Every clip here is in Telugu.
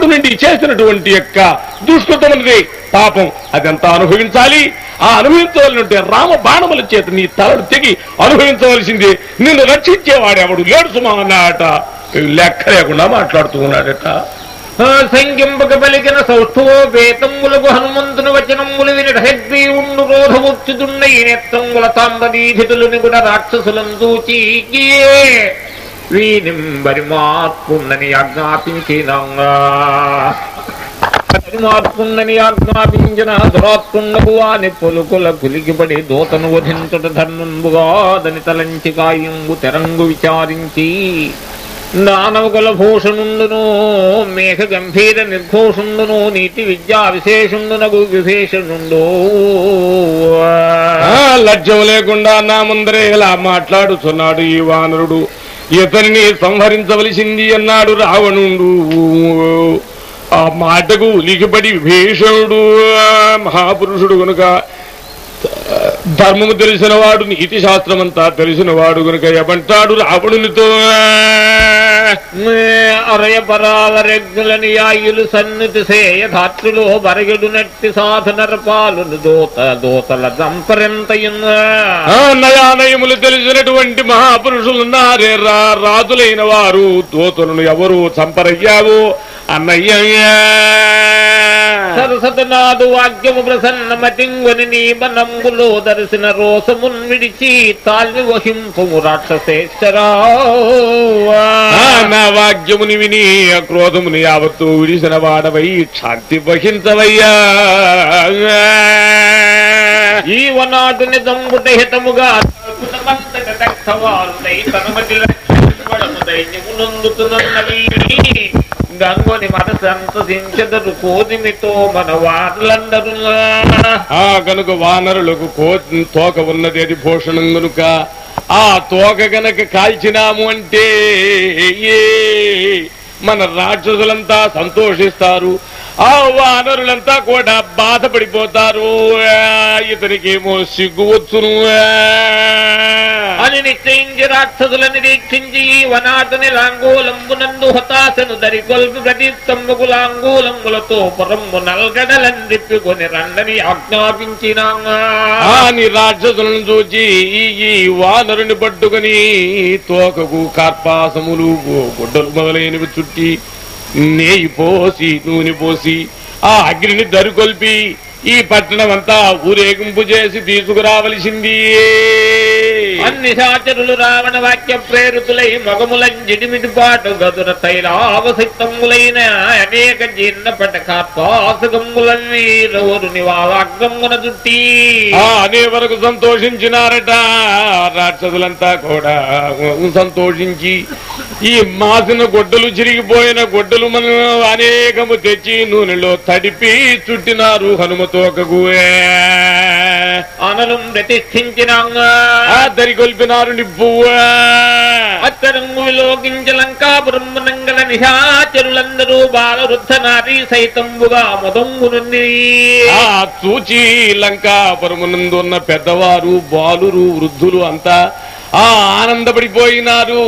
అప్పటి నుండి చేసినటువంటి యొక్క దుష్కృతములది పాపం. అదంతా అనుభవించాలి. ఆ అనుభవించవలనంటే రామ బాణముల చేత నీ తలడు తెగి అనుభవించవలసిందే నిన్ను రక్షించేవాడెవడు? లేడు సుమా అన్నాడట. లెక్క లేకుండా మాట్లాడుతూ ఉన్నాడట. సంఖ్యంపక పలికిన సౌష్ఠవో వేతములకు హనుమంతుని వచనములు విని హెగ్రీవుండు రోధముచ్చుతున్న ఈ నెత్తంగుల తాంబదీధితులు నిగుడ రాక్షసులను చూచి వీనిం మార్పుందని ఆజ్ఞాపించినంగా మార్పుందని ఆజ్ఞాపించిన దురాత్ముండకు వాని పొలుకుల కులిగిపడి దూతను వధించుట ధర్మంబుగాదని తలంచి కాయంబు తెరంగు విచారించి దానవకుల భూషణుండును మేఘ గంభీర నిర్ఘోషుండును నీతి విద్యా విశేషుండునగు విశేషణుండు లజ్జం లేకుండా నా ముందరే ఇలా మాట్లాడుతున్నాడు ఈ వానరుడు. ఇతనిని సంహరించవలసింది అన్నాడు రావణుడు. ఆ మాటకు ఉలికిపడి విభీషణుడు మహాపురుషుడు గనుక ధర్మము తెలిసిన వాడు నీతి శాస్త్రమంతా తెలిసిన వాడు గనుక ఏమంటాడు రావణునితో? అరయ పరాల రెగ్గులని యాయులు సన్నితి సేయ ధాత్రులు బరగడు నట్టి సాధనర పాలును దోత దోతల నయానయములు తెలిసినటువంటి మహాపురుషులున్నారే రా రాజులైన వారు దూతలను ఎవరు చంపరయ్యావు అన్నయ్యయ్యా. సరసతనాదు వాక్యము ప్రసన్న మతింగుని నీ బనంబులో దర్శన రోసమున్ విడిచి తాల్మి వహింపు రాక్షసేశ్వరా. నా వాక్యముని విని క్రోధముని యావత్తు విడిసిన వాడవై శాంతి వహించవయ్యా. ఈ వనాటుని దంబుట హితముగా దైన్యమునందుతున్నవి గంగోని మన సంతసించదరు కోదిమితో మన వానరులందరు ఆ కనుక వానరులకు కోతి తోక ఉన్నది అది భూషణం గనుక ఆ తోక గనక కాల్చినాము అంటే ఏ మన రాక్షసులంతా సంతోషిస్తారు. ఆ వానరులంతా కూడా బాధపడిపోతారు. ఇతనికేమో సిగ్గు వచ్చును ఆ. అని నిశ్చయించి రాక్షసులను నిరీక్షించి ఈ వనాటుని లాంగూలంబునందు హతాశను దరికొల్పు ప్రదీప్తమ్ముకు లాంగూలంబులతో పురమ్ము నల్గడలని తిప్పుకొని రండని ఆజ్ఞాపించిన. ఆ నీ రాక్షసులను చూచి ఈ ఈ వానరుని పట్టుకుని తోకకు కార్పాసములు గుడ్డలు మొదలైనవి చుట్టి నేయి పోసి నూనె పోసి ఆ అగ్నిని దరుకొల్పి ఈ పట్టణం అంతా ఊరేగింపు చేసి తీసుకురావలసింది. అన్ని సాచరులు రావణ వాక్య ప్రేరితులై మగములం జిడిమిడి పాటు గదుర తైలావసిక్తములైన అనేక జీర్ణ పటకాత్వాసగమ్ములన్నీ రవరుని వాగ్రమ్మున చుట్టి. అనే వరకు సంతోషించినారట. రాక్షసులంతా కూడా సంతోషించి ఈ మాసిన గొడ్డలు చిరిగిపోయిన గొడ్డలు మనం అనేకము తెచ్చి నూనెలో తడిపి చుట్టినారు హనుమతోకకు అనలం ప్రతిష్ఠించిన దరికొల్పినారు నిప్పు అత్తరంగు విలోకించలంకాపురం నంగల నిశాచరులందరూ బాలవృద్ధ నారీ సైతంబుగా మొదమ్మునుంది ఆ చూచి లంకాపురమునందు ఉన్న పెద్దవారు బాలురు వృద్ధులు అంతా ఆ ఆనందపడిపోయినారు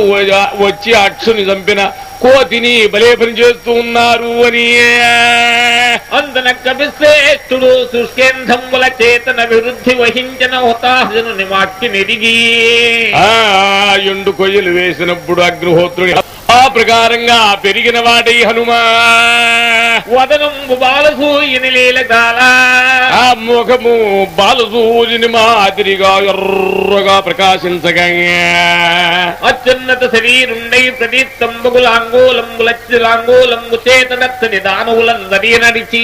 వచ్చి అక్షుని చంపిన కోతిని బలే పని చేస్తూ ఉన్నారు అని అందన కపిశ్రేష్ఠుడు శుష్కేంధంబుల చేతన విరుద్ధి వహించిన హుతాహనుని మాట్టి నిరిగి ఆ ఎండు కొయ్యలు వేసినప్పుడు అగ్నిహోత్రుడి ఆ ప్రకారంగా పెరిగిన వాడై హనుమా వదనంబు బాలసూయని ఆ ముఖము బాలసూర్యుని మాదిరిగా ఎర్రగా ప్రకాశించగా అత్యున్నత శరీరుండై ప్రదీప్తంబుగు లాంగూలంబు లచ్చి లాంగూలంబు చేతనత్తని దానవులందరి నడిచి.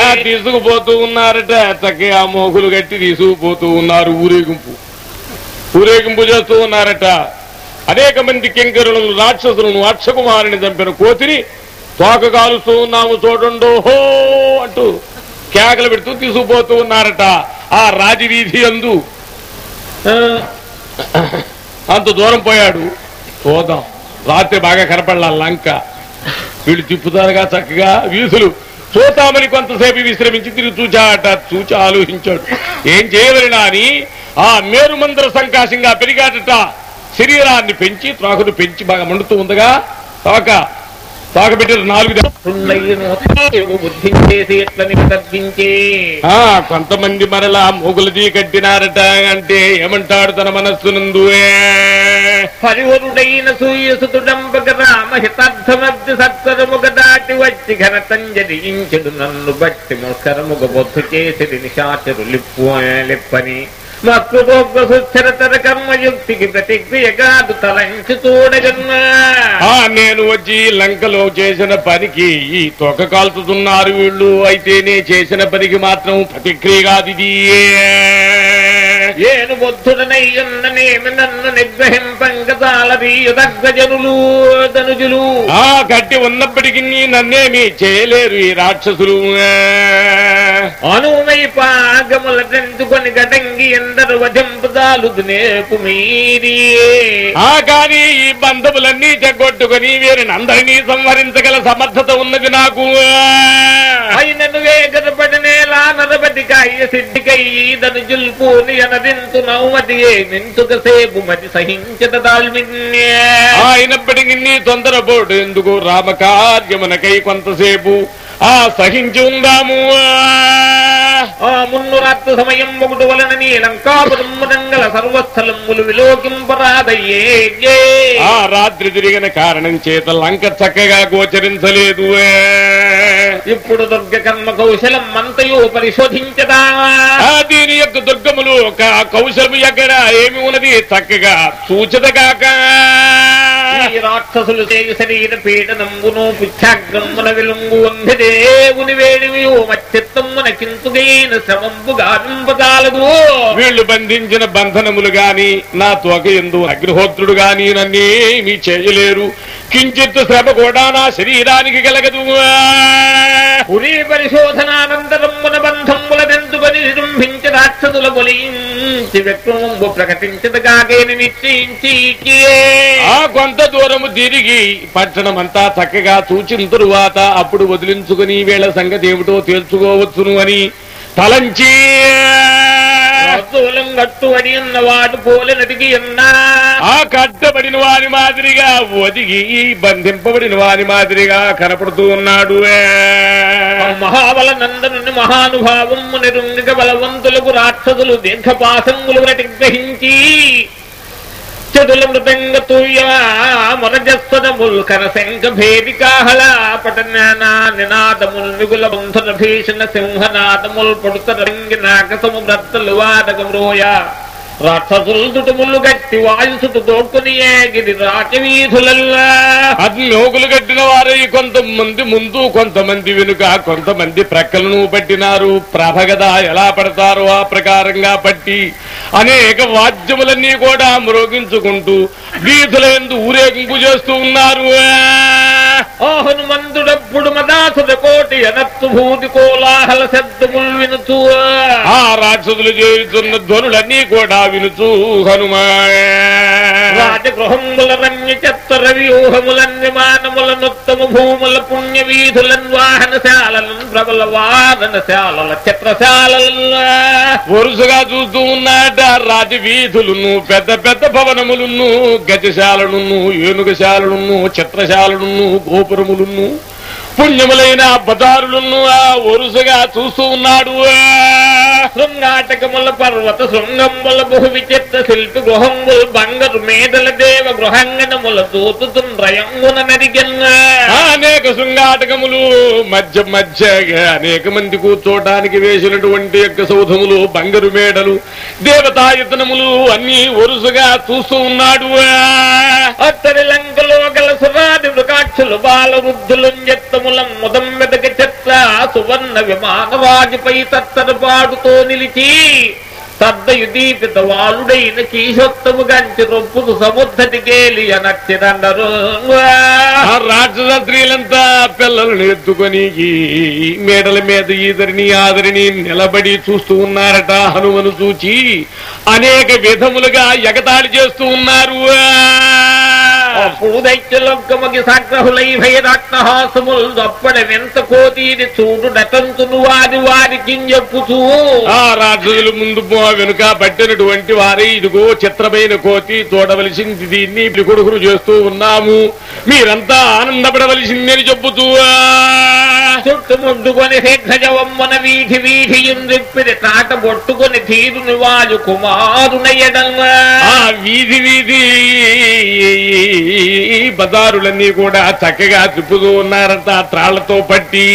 ఆ తీసుకుపోతూ ఉన్నారట చక్కగా మోగులు కట్టి తీసుకుపోతూ ఉన్నారు ఊరేగింపు. ఊరేగింపు చేస్తూ ఉన్నారట. అనేక మంది కింకరులను రాక్షసులను అక్షకుమారుని చంపిన కోతిని తోక కాలుస్తూ ఉన్నాము చూడండి హో అంటూ కేకలు పెడుతూ తీసుకుపోతూ ఉన్నారట ఆ రాజవీధి అందు. అంత దూరం పోయాడు. చూద్దాం. రాత్రి బాగా కనపడాల లంక. వీళ్ళు తిప్పుతారుగా చక్కగా వీధులు. చూద్దామని కొంతసేపు విశ్రమించి తిరిగి చూచాట చూచి ఆలోచించాడు. ఏం చేయవలనా అని ఆ మేరుమందర సంకాశంగా పెరిగాడట. శరీరాన్ని పెంచి త్రాకును పెంచి బాగా మండుతూ ఉందగా. తోక తాగబెట్టారు నాలుగు దెబ్బ- రున్నయ్యను బుద్ధించేసి కొంతమంది మరలా మొగులది కట్టినారట అంటే ఏమంటాడు తన మనస్సునందు ఏ? హరివరుడైన సూయసుతుడంబక రామ హితార్థమద్ది సత్వరముగ దాటి వచ్చి ఘనతంజరించుడు నన్ను బట్టి ముస్కరముగ బొత్తు చేసి నిశాచరు లిప్పు లిప్పని. మక్కురోగ్ర సుచ్చరతర కర్మయుక్తికి ప్రతిక్రియ కాదు తలంచి చూడగన్నా ఆ నేను వచ్చి లంకలో చేసిన పనికి ఈ తొక్క కాల్చుతున్నారు వీళ్ళు. అయితేనే చేసిన పనికి మాత్రం ప్రతిక్రియ కాదు ఇది ఏను బొద్ధుడనయ్యున్ననేమి నన్ను నిగ్రహింపంగతాలరీయుదగ్రజనులు ధనుజులు. ఆ కట్టి ఉన్నప్పటికీ నన్నేమి చేయలేరు ఈ రాక్షసులు. అనుమై పాగముల తెంచుకొని గడంగి ఎందరు వజంపుదాలు నేపు మీరి ఆ కానీ ఈ బంధములన్నీ చెగొట్టుకుని వీరిని అందరినీ సంహరించగల సమర్థత ఉన్నది నాకు. అయినను వేగరపడినేలా నరపతి కాయ సిద్ధికయ్యి ధనుజుల్ పూని అనదింతు నౌమతి ఏ నింతుక సేపు మతి సహించత దాల్మిన్యే అయినప్పటికీ నీ తొందరపోటు ఎందుకు? రామకార్యమునకై కొంతసేపు ఆ సహించి ఉందాము ఆ మున్ను రాత్రి సమయం ఒకటి వలన నీ లంకాపురమునంగల సర్వస్థలములు విలోకింపరాదయ్యే. ఏ. ఆ రాత్రి తిరిగిన కారణం చేత లంక చక్కగా గోచరించలేదు. ఇప్పుడు దుర్గ కర్మ కౌశలం మంతయు పరిశోధించదా? దీని యొక్క దుర్గములు ఒక కౌశలము ఎక్కడ? ఏమి ఉన్నది? చక్కగా సూచత కాక. ఈ రాక్షసులు చేయు శరీర పీడనంబును పుచ్ఛాగ్రమున విలుంగు వంధి దేవుని వేడిమియు మచ్చిత్తమ్మున కింతుగైన శ్రమంబు గావింపదాలదు వీళ్ళు బంధించిన బంధనములు గాని నా తోక ఎందు అగ్నిహోత్రుడు గాని నన్నేమీ చేయలేరు కించిత్ శ్రమ కూడా నా శరీరానికి కలగదు పురీ పరిశోధనానంతరమున బంధముల దెందుకొని విజృంభించ రాక్షసుల బొలించి వ్యక్తము ప్రకటించదగాగేని నిశ్చయించి ఆ కొంత దూరము తిరిగి పట్టణమంతా చక్కగా చూచిన తరువాత అప్పుడు వదిలించుకుని వీళ్ళ సంగతి ఏమిటో తేల్చుకోవచ్చును అని తలంచి. అడి ఉన్నవాడు పోలెనదిగి అన్నా. ఆ కట్టబడిన వారి మాదిరిగా ఒదిగి బంధింపబడిన వారి మాదిరిగా కనపడుతూ ఉన్నాడు మహాబల నందనుని మహానుభావము నిరుంగిక బలవంతులకు రాక్షసులు దీర్ఘపాసములు గ్రహించి చెదుల మృదంగ తుయ్య మొరజస్వనముల్ కరశంక భేదికాహళ పటనానా నినాదముల్ మిగుల బంధన భీషణ సింహనాదముల్ పొడుత రంగి నాకసము వ్రత్తలు వాదగమ్రోయ రాక్షసులు దుటుములు గట్టి వాయుసుటు గిరి రాజవీధులల్లా. అది అగ్నియోగులు కట్టిన వారై కొంతమంది ముందు కొంతమంది వెనుక కొంతమంది ప్రక్కలను పట్టినారు. ప్రభ కదా ఎలా పడతారో ఆ ప్రకారంగా పట్టి అనేక వాద్యములన్నీ కూడా మ్రోగించుకుంటూ వీధుల ఎందు ఊరేగింపు చేస్తూ ఉన్నారు. ఆ హనుమంతుడప్పుడు మదాసుర కోటి అనత్తు భూతి కోలాహల శబ్దములు వినుచు. ఆ రాక్షసులు చేస్తున్న ధ్వనులన్నీ కూడా వినుచూ హనుమా. రాజగృహముల రమ్య చత్తర వ్యూహములన్ని మానముల నొత్తము భూముల పుణ్య వీధులన్ వాహనశాలలను ప్రబల వాదనశాలల చిత్రశాలల వరుసగా చూస్తూ ఉన్నాట రాజవీధులను పెద్ద పెద్ద భవనములను గజశాలలను ఏనుగశాలలను చిత్రశాలలను గోపురములున్ను పుణ్యములైన బదారులను ఆ వరుసగా చూస్తూ ఉన్నాడు. ఆ శృంగాటకముల పర్వత శృంగముల బహు విచిత్ర శిల్పి గృహంబుల్ బంగరు మేదల దేవ గృహంగనముల దూతుతుండ్రయంగున నరిగన్న అనేక శృంగాటకములు మధ్య మధ్య అనేక మంది కూర్చోటానికి వేసినటువంటి యొక్క సౌధములు బంగరు మేడలు దేవతాయుతనములు అన్ని వరుసగా చూస్తూ ఉన్నాడు అత్తడి లంకలో గల సురాది మృగాక్షులు బాల వృద్ధులు ఎత్తములం ముదం సువర్ణ విమానవాజిపై తత్తర పాడుతో నిలిచి తద్దయు దీపిత వాలుడైన కీశోత్తము గంచి రొప్పుకు సముద్రటి గేలి ఆ రాక్షస స్త్రీలంతా పిల్లలను ఎత్తుకొని మేడల మీద ఈదరిని ఆదరిని నిలబడి చూస్తూ ఉన్నారట హనుమను చూచి అనేక విధములుగా ఎగతాళి చేస్తూ ఉన్నారు. అప్పుడు సాగ్రహులై భయదాట్టహాసములు అప్పటి వెంత కోతీని చూడు నటంతును వారి వారికి చెప్పుతూ ఆ రాక్షసులు ముందు వెనుక పట్టినటువంటి వారి ఇదిగో చిత్రమైన కోతి చూడవలసింది దీన్ని కొడుకులు చేస్తూ ఉన్నాము. మీరంతా ఆనందపడవలసిందని చెబుతూ చుట్టుముట్టుకొని శేఖజవమ్మన వీధి వీధి ఇంద్రిప్పిది తాట బొట్టుకొని తీరుని వాజు కుమారునయ్యడల్వా ఆ వీధి వీధి బజారులన్నీ కూడా చక్కగా తిప్పుతూ ఉన్నారంట త్రాళ్ళతో పట్టి.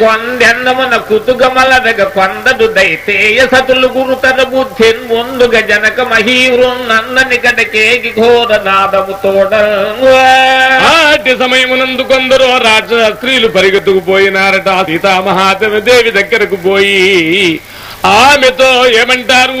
కొందెన్నమున కుతుగమలదగ కొందడు దైతేయ సతులు గురుతర బుద్ధిన్ ముందుగా జనక మహీవృం నన్నని కడకేకి ఘోర నాదము తోడ ఆటి సమయమునందు కొందరు రాక్షస స్త్రీలు పరిగెత్తుకు పోయినారట సీతామహాదేవి దేవి దగ్గరకు పోయి ఆమెతో ఏమంటారు?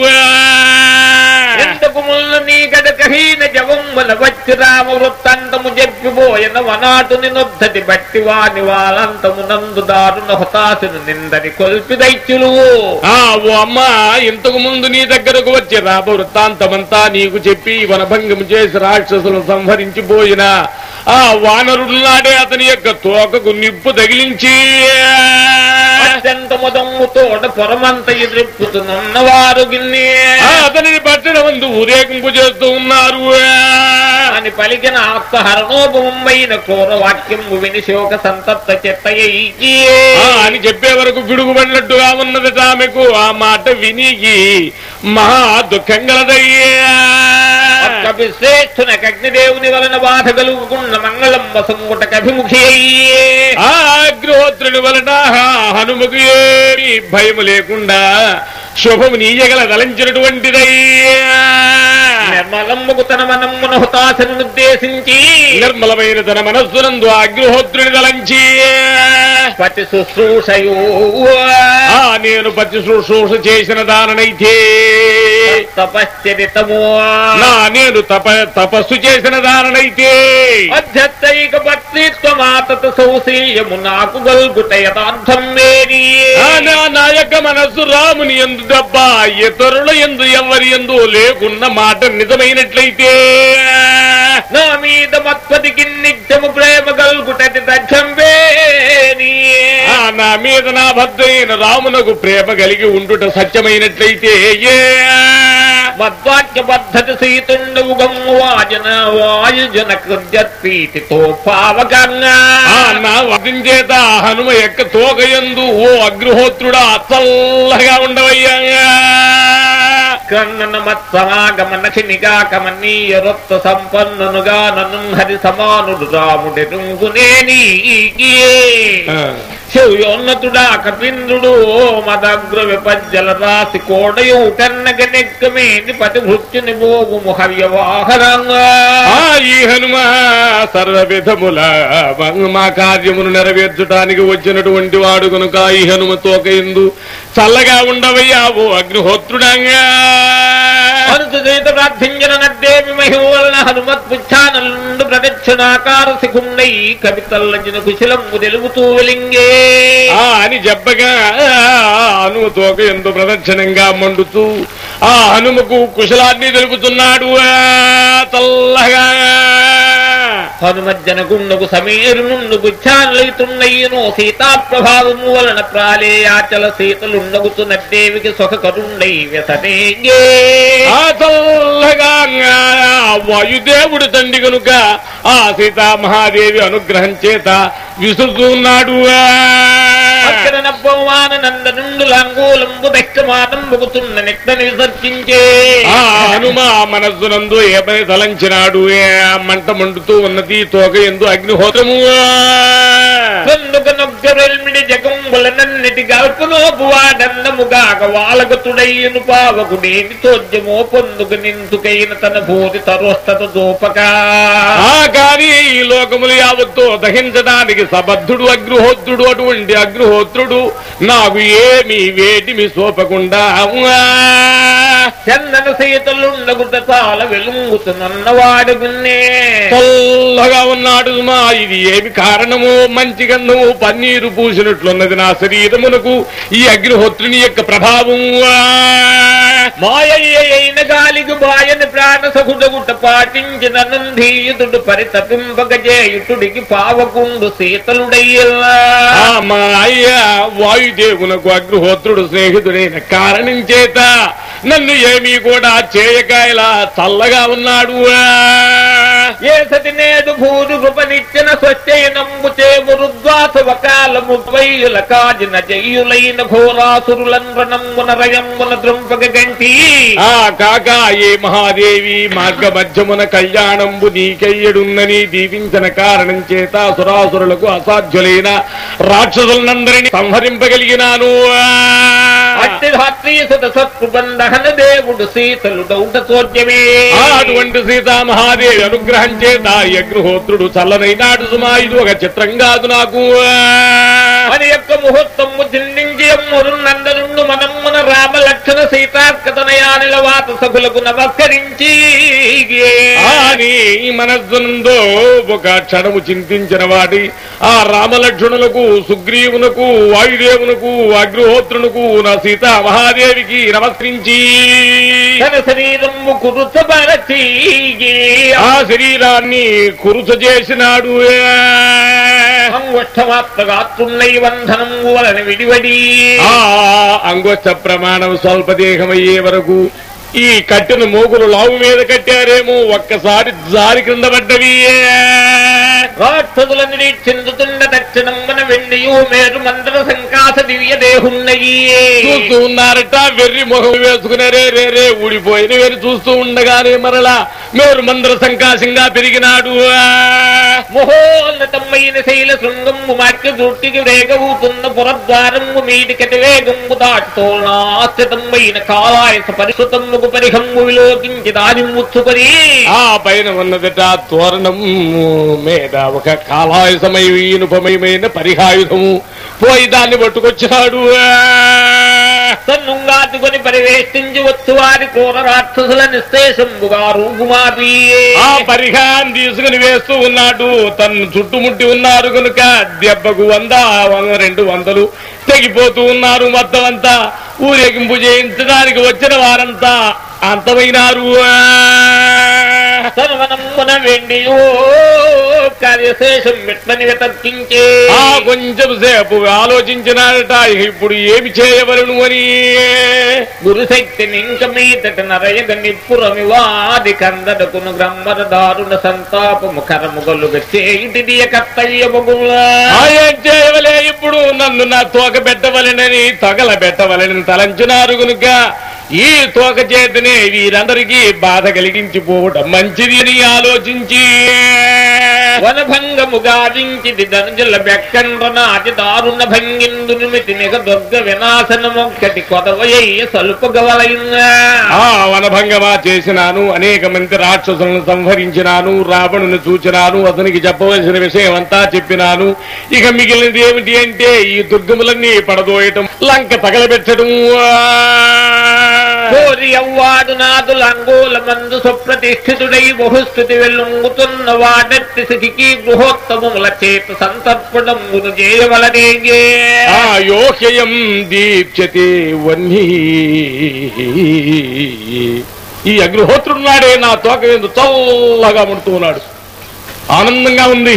ఎంతకు ముళ్ళు నీ గడకహీన జవమ్మల వచ్చి రామ వృత్తాంతము చెప్పిపోయిన వనాటుని నొద్దటి బట్టి వాని వాలంతము నందు దారుణ హతాసును నిందని కొల్పి దైత్యులు ఆ ఓ అమ్మ ఇంతకు ముందు నీ దగ్గరకు వచ్చి వృత్తాంతమంతా నీకు చెప్పి వనభంగం చేసి రాక్షసులను సంహరించిపోయిన ఆ వానరుడులాడే అతని యొక్క తోకకు నిప్పు తగిలించి అత్యంత పొరమంత గిన్నే! అతనిని పట్టణ ముందు ఊరేగింపు చేస్తూ ఉన్నారు అని పలికిన ఆత్మహరణోపమైన క్రూర వాక్యము విని శోక సంతప్త చెత్తయ్యి ఆ అని చెప్పే వరకు పిడుగుపడినట్టుగా ఉన్నదట ఆమెకు. ఆ మాట వినికి మహా దుఃఖం గలదయ్యా! శ్రేష్ఠునకు అగ్నిదేవుని వలన బాధ కలుగుకున్న మంగళం వసంగుటకభిముఖి అయ్యే ఆ అగ్నిహోత్రుడి వలన హనుమకు ఏమీ భయము లేకుండా శుభము నీయగల దలంచినటువంటిదయ్యా నిర్మలమ్ముకు తన మనమ్మున హుతాశను ఉద్దేశించి నిర్మలమైన తన మనస్సునందు ఆ అగ్నిహోత్రుడి దలంచి పతి శుశ్రూషయు నేను పతి శుశ్రూష చేసిన దాననైతే. తపశ్చరితము నా నేను తప తపస్సు చేసిన దాననైతే. అధ్యత్తైక పత్నిత్వమాతత సౌశీల్యము నాకు గల్గుట యథార్థం నా నా యొక్క మనస్సు రాముని ఎందు దెబ్బ ఇతరుల ఎందు ఎవరి ఎందు లేకున్న మాట నిజమైనట్లయితే నా మీద మత్పతికి నిత్యము ప్రేమ ఆ నా మీద నా అయిన రామునకు ప్రేమ కలిగి ఉండుట సత్యమైనట్లయితే ఏ. మద్వాక్య పద్ధతి సీతుండవు గమ్ము వాజన వాయుజన కృత్యత్పీతితో పావకంగా ఆ నా వదించేత హనుమ యొక్క తోకయందు ఓ అగ్నిహోత్రుడా చల్లగా ఉండవయ్యా. కన్నన మత్సమాగమన నిగాకమనీయ రొత్త సంపన్నునుగా నన్ను హరి సమానుడు రాముడి కపింద్రుడు మదగ్ర విపజ్జల రాసి కోడయు కన్నగ నెక్కమేని పతి భృత్యుని మోగు హవ్యవాహరంగా ఆ ఈ హనుమ సర్వ విధముల మా కార్యమును నెరవేర్చడానికి వచ్చినటువంటి వాడు కనుక ఈ హనుమ తోకయిందు చల్లగా ఉండవయ్యా ఓ అగ్నిహోత్రుడంగా. అనుసృత ప్రార్థించిన నద్దేవి మహిమవలన హనుమత్ పుచ్ఛానలుండు ప్రదక్షిణాకార శిఖుండై కవితల్లజిన కుశలము తెలుగుతూ వెలింగే అని చెప్పగా హనుమ తోక ఎంతో ప్రదక్షిణంగా మండుతూ ఆ హనుమకు కుశలాన్ని తెలుపుతున్నాడు ఆ, చల్లగా హనుమజ్జనకుండకు సమీరు సీతాప్రభావము వలన ప్రాళేయాచల సీతలుండగుతు నద్దేవికి సొఖ కరుండై వ్యసనేగే. వాయుదేవుడు తండ్రి కనుక ఆ సీతామహాదేవి అనుగ్రహం చేత విసురుతున్నాడు అక్కడ నబ్బవాన నందనుండు లాంగూలంబు దక్షమానంబుకుతున్న నిక్తని విసర్జించే. ఆ హనుమ మనస్సునందు పని తలంచినాడు ఏ మంట మండుతూ ఉన్నది తోక ఎందు అగ్నిహోత్రము. పొందుక నొగ్గరెల్మిడి జగంబులనన్నిటి గల్పునోపు వాడందముగాక వాలగతుడయ్యను పావకుడేమి తోద్యమో పొందుక నిందుకైన తన భూతి తరోస్తత దూపక ఆ కానీ ఈ లోకములు యావత్తు దహించడానికి సబద్ధుడు అగ్నిహోత్రుడు అటువంటి అగ్నిహోత్రుడు నాకు ఏమి వేటిమి సోపకుండా. చందన సీతలుండగుట చాలా వెలుంగుతున్నవాడుగున్నే చల్లగా ఉన్నాడు మా ఇది ఏమి కారణము మంచి గంధము పన్నీరు పూసినట్లున్నది నా శరీరమునకు ఈ అగ్నిహోత్రుని యొక్క ప్రభావం. మాయయ్య అయిన గాలికి బాయని ప్రాణ సహుడగుట పాటించిన నందీయుతుడు పరితపింపగజేయుతుడికి పావకుండు శీతలుడయ్యల్లా ఆ మా అయ్య వాయుదేవునకు అగ్నిహోత్రుడు స్నేహితుడైన కారణం చేత నన్ను ఏమీ కూడా చేయక ఇలా చల్లగా ఉన్నాడు. ఏ సతి నేడు భూరు కృపనిచ్చిన స్వచ్ఛైనంబు చేమురుద్వాస వకాలము వైయుల కాజిన జయ్యులైన ఘోరాసురులన్ రణంబున రయంబున ద్రుంపగ గంటి ఆ కాక ఏ మహాదేవి మార్గ మధ్యమున కళ్యాణంబు నీకయ్యడున్నని దీవించిన కారణం చేత సురాసురులకు అసాధ్యులైన రాక్షసులందరినీ సంహరింపగలిగినాను. అట్టి ధాత్రీ సుత సత్కృపం దహన దేవుడు శీతలు దౌట అనుగ్రహం చేత చల్లనైనాడు సుమా ఇది ఒక చిత్రం కాదు నాకు. అని యొక్క ముహూర్తము జిల్లించి అమ్మురు నందనుండు మనమ్మున రామ లక్షణ సీతాకతనయానిల వాత సభులకు నమస్కరించి మనస్సునందో ఒక క్షణము చింతించిన వాడి ఆ రామలక్ష్మణులకు సుగ్రీవునకు వాయుదేవునకు అగ్నిహోత్రునకు నా సీతా మహాదేవికి నమస్కరించి తన శరీరము కురుచబరచి ఆ శరీరాన్ని కురుచ చేసినాడు అంగుష్టమాత్రగాత్రున్నై వలన విడివడి ఆ అంగోచ్చ ప్రమాణం స్వల్పదేహమయ్యే వరకు ఈ కట్టిన మోగులు లావు మీద కట్టారేమో ఒక్కసారి జారి క్రింద పడ్డవి. రాక్షసుల నిరీక్షించుతున్న దక్షిణం మన వెండియు మేరు మందర సంకాస దివ్య దేహున్నయి. చూస్తూ ఉన్నారట వెర్రి మొహం వేసుకునే రే రే ఊడిపోయిన వేరు చూస్తూ ఉండగానే మరలా మేరు మందర సంకాశంగా పెరిగినాడు. మహోన్నతమైన శైల శృంగము మార్గ దృష్టికి వేగవుతున్న పురద్వారము మీటికటి వేగము దాటుతోనాశ్రితమైన కాలాయస పరిశుతముకు పరిహమ్ము విలోకించి ఆ పైన ఉన్నదట తోరణం మీద ఒక కాలాయుధమై ఇనుపమయమైన పరిహాయుధము. పోయి దాన్ని పట్టుకొచ్చాడు తన్నుంగాచుకొని పరివేష్టించి వచ్చు వారి క్రూర రాక్షసుల నిశ్శేషంబుగా ఆ తీసుకుని వేస్తూ ఉన్నాడు. తను చుట్టుముట్టి ఉన్నారు కనుక దెబ్బకు వంద వంద రెండు వందలు తెగిపోతూ ఉన్నారు మొత్తం అంతా ఊరేగింపు చేయించడానికి వచ్చిన వారంతా అంతమైనారు. తనువనమ్మున వెండియో కార్యశేషం విట్లని వితర్కించే ఆ కొంచెం సేపు ఆలోచించినాడట ఇప్పుడు ఏమి చేయవలను అని. గురుశక్తిని ఇంక మీదట నరయగ నిప్పురమివాది కందడకును గ్రమ్మర దారుణ సంతాపము కరముగలుగ చేయుటిది ఏం చేయవలే ఇప్పుడు? నన్ను నా తోక పెట్టవలెనని తగల పెట్టవలెనని తలంచినారు కనుక ఈ తోక చేతనే వీరందరికీ బాధ కలిగించిపోవటం మంచిది అని ఆలోచించి. వనభంగము గావించిది ధనుజుల బెక్కండ్ర నాటి దారుణ భంగిందునిమితి నిగ దుర్గ వినాశనమొక్కటి కొదవయ్య సలుపగవలయున్నా ఆ వనభంగమా చేసినాను అనేక మంది రాక్షసులను సంహరించినాను రావణుని చూచినాను అతనికి చెప్పవలసిన విషయం అంతా చెప్పినాను. ఇక మిగిలినది ఏమిటి అంటే ఈ దుర్గములన్నీ పడదోయటం లంక తగలబెట్టడం. కోరి అవ్వాడు నాదుల అంగోల మందు సుప్రతిష్ఠితుడై బహుస్థుతి వెల్లుంగుతున్న వాడెత్తి సిరికి గృహోత్తముల చేత సంతర్పణమును చేయవలనేగే ఆ యోహ్యయం దీప్యతే వన్నీ ఈ అగ్నిహోత్రున్నాడే నా తోక మీద చల్లగా ముడుతూ ఉన్నాడు ఆనందంగా ఉంది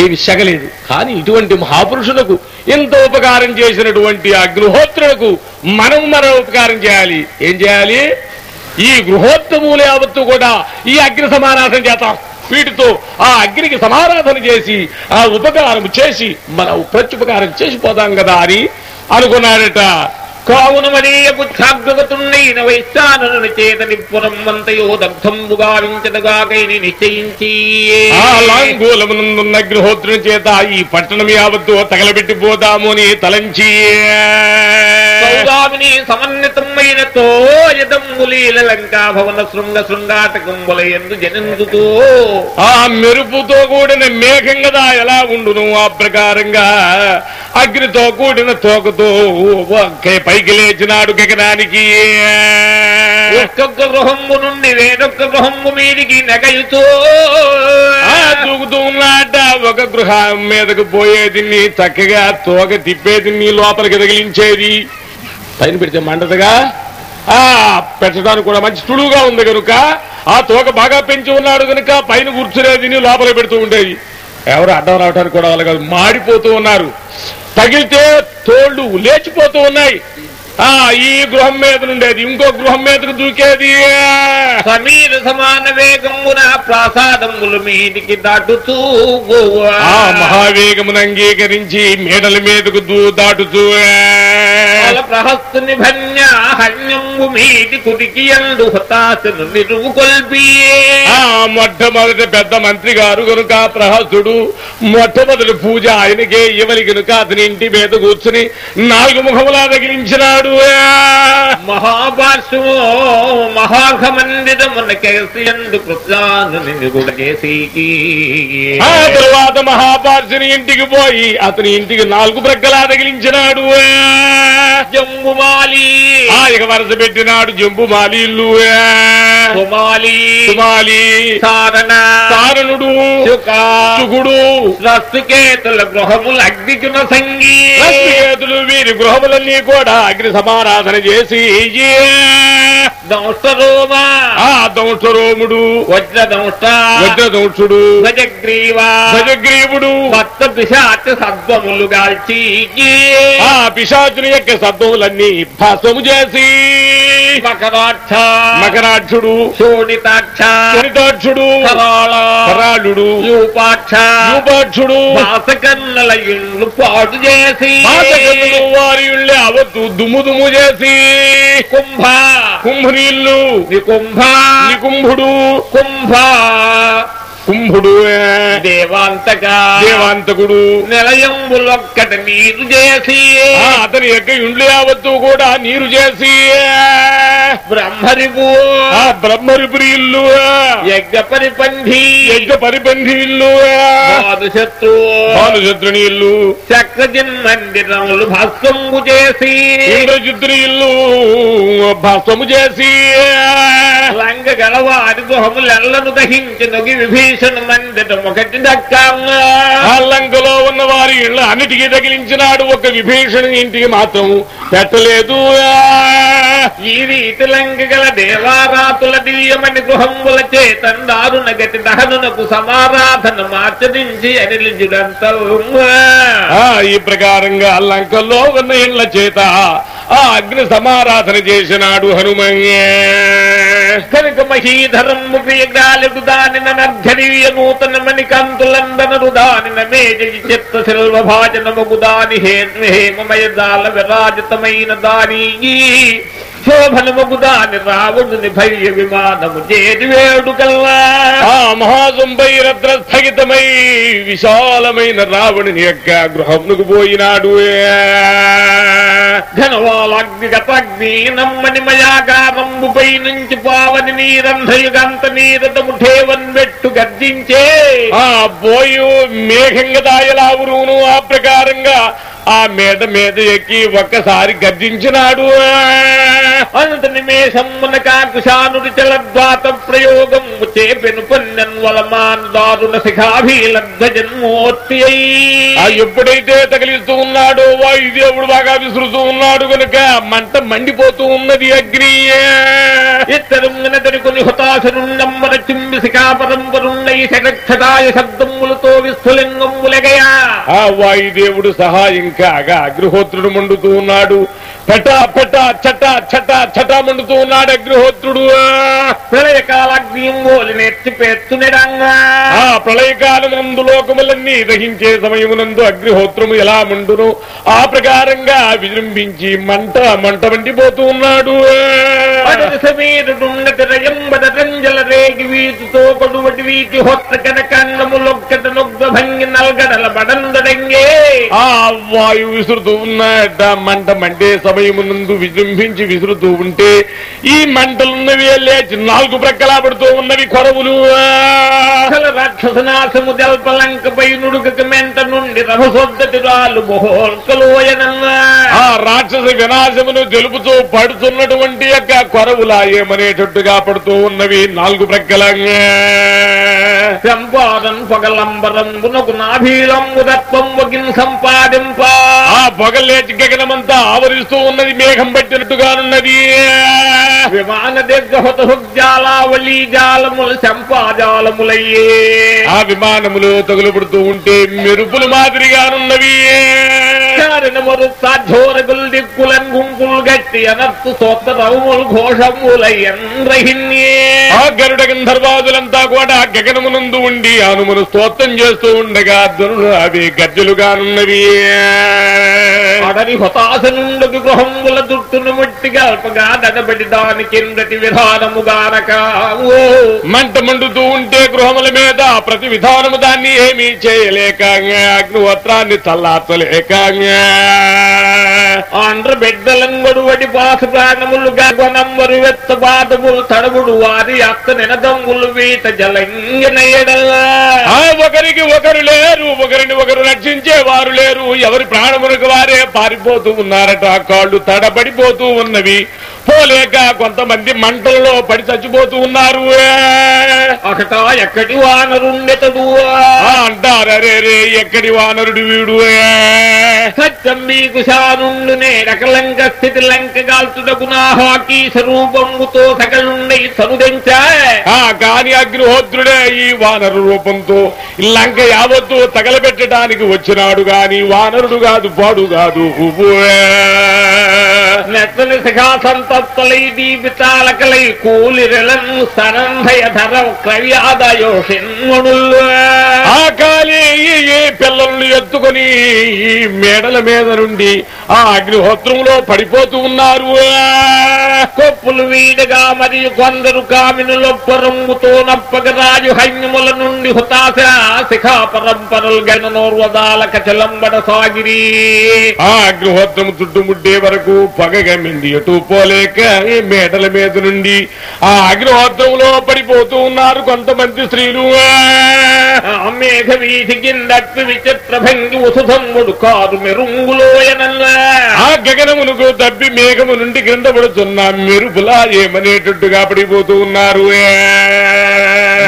ఏమి సగలేదు. కానీ ఇటువంటి మహాపురుషులకు ఇంత ఉపకారం చేసినటువంటి ఆ గృహోత్రులకు మనం మనం ఉపకారం చేయాలి. ఏం చేయాలి? ఈ గృహోత్తములు యావత్తు కూడా ఈ అగ్ని సమానాసం చేద్దాం. వీటితో ఆ అగ్నికి సమారాధన చేసి ఆ ఉపకారం చేసి మనం ప్రత్యుపకారం చేసిపోదాం కదా అని అనుకున్నాడట కావున మరీయ బుద్ధాగ్రగతున్నైన వైశ్వానరుని చేత నిప్పురం మంతయో దగ్ధంబుగా వించదగాకైని నిశ్చయించి ఆ లాంగూలమునందున్న చేత ఈ పట్టణం యావత్తు తగలబెట్టిపోదాము అని తలంచి సౌదామిని సమన్వితమైన తోయదమ్ములీల లంకా భవన శృంగ శృంగాటకంబుల ఎందు జనందుతో. ఆ మెరుపుతో కూడిన మేఘం కదా ఎలా ఉండును ఆ ప్రకారంగా? అగ్నితో కూడిన తోకతో పైకి లేచినాడు గగనానికి. ఒక్కొక్క గృహంబు నుండి వేరొక్క గృహంబు మీదికి నగయుతూ. దూకుతూ ఉన్నాట ఒక గృహం మీదకు పోయేది నీ చక్కగా తోక తిప్పేది నీ లోపలికి తగిలించేది. పైన పెడితే మండదుగా ఆ పెట్టడానికి కూడా మంచి తుడుగా ఉంది కనుక ఆ తోక బాగా పెంచి ఉన్నాడు కనుక పైన కూర్చునేది లోపల పెడుతూ ఉండేది. ఎవరు అడ్డం రావడానికి కూడా వాళ్ళు కాదు మాడిపోతూ ఉన్నారు. తగిలితే తోళ్ళు లేచిపోతూ ఉన్నాయి. ఆ ఈ గృహం మీద నుండేది ఇంకో గృహం మీదకు దూకేది. సమీర సమాన వేగమున ప్రాసాదములు మీదికి దాటుతూ ఆ మహావేగమును అంగీకరించి మేడల మీదకు దూ దాటుతూ. ప్రహస్తుని భన్య హన్యంబు మీది కుడికి ఎండు హతాశను నిరువు కొల్పి ఆ మొట్టమొదటి పెద్ద మంత్రి గారు కనుక ప్రహస్తుడు మొట్టమొదటి పూజ ఆయనకే ఇవ్వని కనుక అతని ఇంటి మీద కూర్చుని నాలుగు ముఖములా తగిలించినాడు. everywhere. మహాపార్శ్వము మహాఘమందిరమున కేసి ఎందు కృతాను నిగుడ చేసి ఆ తరువాత మహాపార్షుని ఇంటికి పోయి అతని ఇంటికి నాలుగు ప్రక్కలా తగిలించినాడు. జంబుమాలి ఆ ఇక వరస పెట్టినాడు జంబు మాలీళ్ళు కుమాలి సుమాలి. సారణ. సారణుడు సుగుడు. రస్తుకేతుల గృహములు అగ్నికున సంగీ. చేతులు వీరి గృహములన్నీ కూడా అగ్ని సమారాధన చేసి దంష్టరోమా ఆ దంశరోముడు వజ్ర దంష్ట భజగ్రీవుడు. భక్త పిశాచ సద్వములు గాల్చి ఆ పిశాచుని యొక్క సత్వములన్నీ భస్వము చేసి. మకరాక్ష. మకరాక్షుడు. శోణితాక్ష. కరాళ కరాళుడు యూపాక్ష. యూపాక్షుడు. భాసకన్నల ఇండ్లు పాడు చేసి. పాతకన్నులు వారి ఇళ్ళే అవత్తు దుమ్ము దుమ్ము చేసి. కుంభ. కుంభనీళ్ళు. నికుంభ నికుంభుడు కుంభ. కుంభుడు. దేవాంతక దేవాంతకుడు. నిలయంబులొక్కటి నీరు చేసి అతని యొక్క ఇండ్లు యావత్తు కూడా నీరు చేసి బ్రహ్మరిపు. బ్రహ్మరిపురి యజ్ఞ పరిపంధి యజ్ఞ పరిబంధి ఇల్లు. బాధశత్రు భానుశత్రుని ఇల్లు. చక్రజన్మందిరములు భస్వంబు చేసి. ఇంద్రచిత్రి ఇల్లు భస్వము చేసి. లంగ గలవారి గృహములెల్లను దహించినగి విభీషణ మందిరం ఒకటి దక్కాంగా ఆ లంకలో ఉన్న వారి ఇళ్ళ అన్నిటికీ తగిలించినాడు ఒక విభీషణ ఇంటికి మాత్రం. పెట్టలేదు. ఈ రీతి లంక గల దేవారాతుల దివ్యమని గృహముల చేతన్ దారుణ గతి దహనునకు సమారాధన మార్చరించి అనిలిజుడంతా ఆ ఈ ప్రకారంగా లంకల్లో ఉన్న ఇళ్ళ చేత ఆ అగ్ని సమారాధన చేసినాడు హనుమయ్యే కనుక మహీధరం ప్రియగాలుడు దానిన నర్ఘనీయ నూతన మణి కంతులందనరు దానిన మేజి చిత్త శిల్వ భాజనమగు దాని హేమమయ జాల విరాజితమైన దాని శోభనమగు దాని రావణుని భవ్య విమానము చేరి వేడు కల్లా ఆ రత్న స్థగితమై విశాలమైన రావణుని యొక్క గృహమునకు పోయినాడు. ఘనవాలగ్నిగతగ్ని నమ్మని మయాగారంబుపై నుంచి పావని నీరంధయుగంత నీరతము ఠేవన్ వెట్టు గర్జించే. ఆ పోయి మేఘంగా దాయలావురును ఆ ప్రకారంగా ఆ మేడ మీద ఎక్కి ఒక్కసారి గర్జించినాడు. అనంత నిమేషమున కాకుశానుడి చలద్వాత ప్రయోగం చేపెను పొన్నన్ వలమాన్ దారుణ శిఖాభీలధ్వజన్మూర్తి ఆ ఎప్పుడైతే తగిలిస్తూ ఉన్నాడో వాయుదేవుడు బాగా విసురుతూ ఉన్నాడు కనుక మంట మండిపోతూ ఉన్నది అగ్ని ఇత్తరుంగన తరుకుని హుతాశరుండమ్మర చింబి శిఖాపరంపరుండై శరక్షదాయ శబ్దములతో విస్ఫులింగములగయా. ఆ వాయుదేవుడు సహాయం కాగా అగ్రిహోత్రుడు మండుతూ ఉన్నాడు. పెట పెట చట చట చట మండుతూ ఉన్నాడు అగ్నిహోత్రుడు. ప్రళయకాలాగ్నింగోలు నెత్తి పెత్తునిడంగా ఆ ప్రళయకాలమునందు లోకములన్నీ దహించే సమయమునందు అగ్నిహోత్రము ఎలా మండును? ఆ ప్రకారంగా విజృంభించి మంట మంట మండిపోతూ ఉన్నాడు. వీతితో కొడువటి వీతి హొత్త కనకన్నములొక్కట నొగ్గ భంగి నల్గడల బడందడంగే. ఆ వాయువు విసురుతూ ఉన్నట మంట మండే సమయమునందు విజృంభించి విసురుతూ ఉంటే ఈ మంటలున్నవి లేచి నాలుగు ప్రక్కలా పడుతూ ఉన్నవి కొరవులు. రాక్షసనాశము జల్పలంకపై నుడుకకి మెంట నుండి రభసొద్దటి రాలు ఆ రాక్షస వినాశమును తెలుపుతూ పడుతున్నటువంటి యొక్క కొరవులా ఏమనేటట్టుగా పడుతూ ఉన్నవి నాలుగు ప్రక్కలంగా సంపాదన్ పగలంబరంబునకు నాభీలంబు దత్వంబగిన్ సంపాదింప. ఆ పొగలేచి గగనమంతా ఆవరిస్తూ ఉన్నది మేఘం పట్టినట్టుగానున్నది. విమాన దిగ్గహత హుగ్జాలావళీ జాలములు సంపాజాలములయ్యే ఆ విమానములు తగులుపడుతూ ఉంటే మెరుపులు మాదిరిగానున్నవి. సాధ్యోరగుల్ దిక్కులన్ గుంపులు గట్టి అనర్తు సోత్త రౌములు ఘోషములయ్యన్రహిన్యే ఆ గరుడ గంధర్వాదులంతా కూడా గగనమునందు ఉండి హనుమను స్తోత్రం చేస్తూ ఉండగా అవి గజ్జలుగానున్నవి. అడని హతాశనుండకు గృహముల దుట్టును ముట్టి గల్పగా దడబడి దాని కిందటి విధానముగానక ఓ! మంట మండుతూ ఉంటే గృహముల మీద ప్రతి విధానము దాన్ని ఏమీ చేయలేక అగ్నిహోత్రాన్ని చల్లార్చలేక ఆంధ్ర బిడ్డలంగడు వడి పాస ప్రాణములు గగనంబరు వెత్త బాధములు తడబుడు వారి అత్త నినదమ్ములు వీట జలంగిన ఎడల. ఆ ఒకరికి ఒకరు లేరు ఒకరిని ఒకరు రక్షించే వారు లేరు. ఎవరి ప్రాణములకు వారే పారిపోతూ ఉన్నారట కాళ్ళు తడబడిపోతూ ఉన్నవి. పోలేక కొంతమంది మంటలలో పడి చచ్చిపోతూ ఉన్నారు. అకట ఎక్కడి వానరుండెతడు ఆ అంటారు అరే రే ఎక్కడి వానరుడు వీడు? సత్యం మీకు శానుండు నేడకలంక స్థితి లంక గాల్చుటకు నా హాకీ స్వరూపముతో సకలుండై సనుదెంచా? ఆ కాని అగ్నిహోత్రుడే ఈ వానరు రూపంతో లంక యావత్తు తగలబెట్టడానికి వచ్చినాడు గాని వానరుడు కాదు పాడు కాదు. నెత్తని శిఖా సంతప్తలై దీపితాలకలై కూలిరెలను సరంధయ ధర క్రవ్యాదయో షణ్మణులు ఆ కాలి ఈ పిల్లలను ఎత్తుకొని ఈ మేడల మీద నుండి ఆ అగ్నిహోత్రంలో పడిపోతూ ఉన్నారు. కొప్పులు వీడగా మరియు కొందరు కామినులొప్ప రంగుతో నప్పక రాజు హైన్యముల నుండి హుతాశ శిఖా పరంపరలు గణనోర్వదాల కచలంబడ సాగిరి. ఆ అగ్నిహోత్రం చుట్టుముట్టే వరకు పగగమింది ఎటు పోలేక ఈ మేడల మీద నుండి ఆ అగ్నిహోత్రంలో పడిపోతూ ఉన్నారు కొంతమంది స్త్రీలు. మేఘ వీధి కిందట్టు విచిత్ర భంగి ఉసుధమ్ముడు కారు మెరుంగులోయనల్లా ఆ గగనమునకు తప్పి మేఘము నుండి క్రింద పడుతున్న మెరుపులా ఏమనేటట్టుగా పడిపోతూ ఉన్నారు.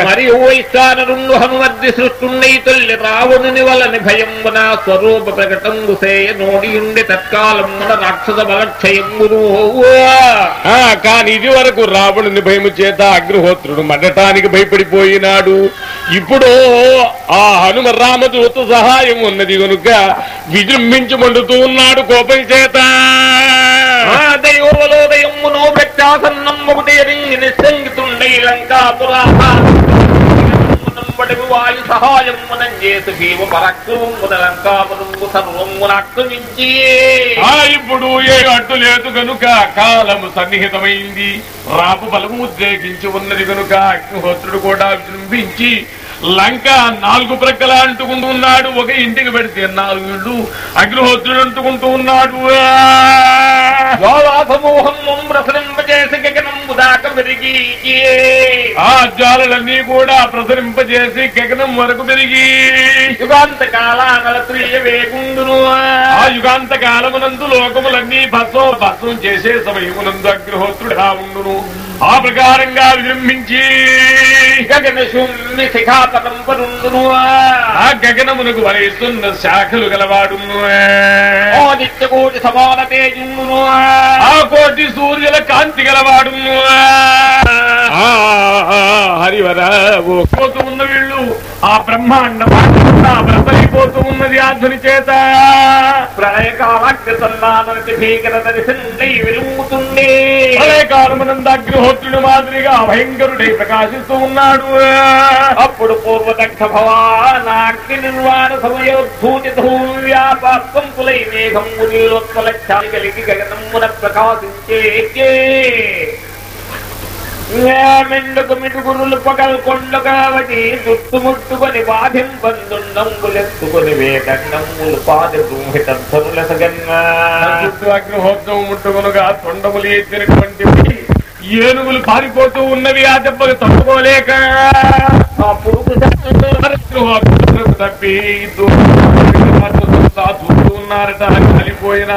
మరి ఓయిస్తానరుండు హనుమద్ది సృష్టుండై తల్లి రావణుని వలని భయంబున స్వరూప ప్రకటంగు సేయ నోడియుండి తత్కాలమున రాక్షస బలక్షయంబును. ఆ కాని ఇది వరకు రావణుని భయము చేత అగ్నిహోత్రుడు మండటానికి భయపడిపోయినాడు. ఇప్పుడు ఆ హనుమ రామదూత సహాయం ఉన్నది కనుక విజృంభించి మండుతూ ఉన్నాడు కోపం చేత. ఆ దైవలోదయమ్మునో లంకాపురా లంకాపురా వాయు సహాయమునం చేసి భీమ పరక్రమమున లంకాపురంగు సర్వమున ఆక్రమించి ఆ ఇప్పుడు ఏ అడ్డు లేదు గనుక కాలము సన్నిహితమైంది రాపు బలము ఉద్రేకించి ఉన్నది గనుక అగ్నిహోత్రుడు కూడా విజృంభించి లంక నాలుగు ప్రక్కల అంటుకుంటూ ఉన్నాడు ఒక ఇంటికి పెడితే నాలుగు ఇళ్ళు అగ్నిహోత్రుడు అంటుకుంటూ ఉన్నాడు సమూహం గగనంబు దాక పెరిగి ఆ జ్వాలలన్నీ కూడా ప్రసరింపజేసి గగనం వరకు పెరిగి యుగాంత కాలానల త్రియ వేగుండును. ఆ యుగాంత కాలమునందు లోకములన్నీ భస్వం భస్వం చేసే సమయమునందు అగ్నిహోత్రుడు ఉండును. ఆ ప్రకారంగా విజృంభించి గగన శూన్య శిఖాపదం పరుండును ఆ గగనమునకు వరేస్తున్న శాఖలు గలవాడు ఆదిత్య కోటి సమాన తేజుండును ఆ కోటి సూర్యుల కాంతి గలవాడు హరివర పోతూ ఉన్న వీళ్ళు ఆ బ్రహ్మాండ బ్రతలిపోతూ ఉన్నది ఆ ధ్వని చేత. సన్నానతి భీకర దర్శనై విరుముతుండే ప్రళయకాలమునందు అగ్నిహోత్రుడు మాదిరిగా భయంకరుడై ప్రకాశిస్తూ ఉన్నాడు. అప్పుడు పూర్వదక్ష భవానాగ్ని నిర్వాణ సమయోద్భూతి ధూవ్యాపాత్వం కులై మేఘం నీలోత్పలక్షాన్ని కలిగి గగనమున ప్రకాశించే మెండుకు మిడుగురులు పగల్ కొండ కావటి చుట్టుముట్టుకొని బాధింపందుండంబులెత్తుకొని వేటన్నంబులు పాద భూమితరుల సగన్నా చుట్టూ అగ్నిహోత్రం ముట్టుకునుగా తొండములు ఎత్తినటువంటివి ఏనుగులు పారిపోతూ ఉన్నవి ఆ దెబ్బకు తట్టుకోలేక శాపంలో తప్పి చూస్తూ ఉన్నారట కలిపోయిన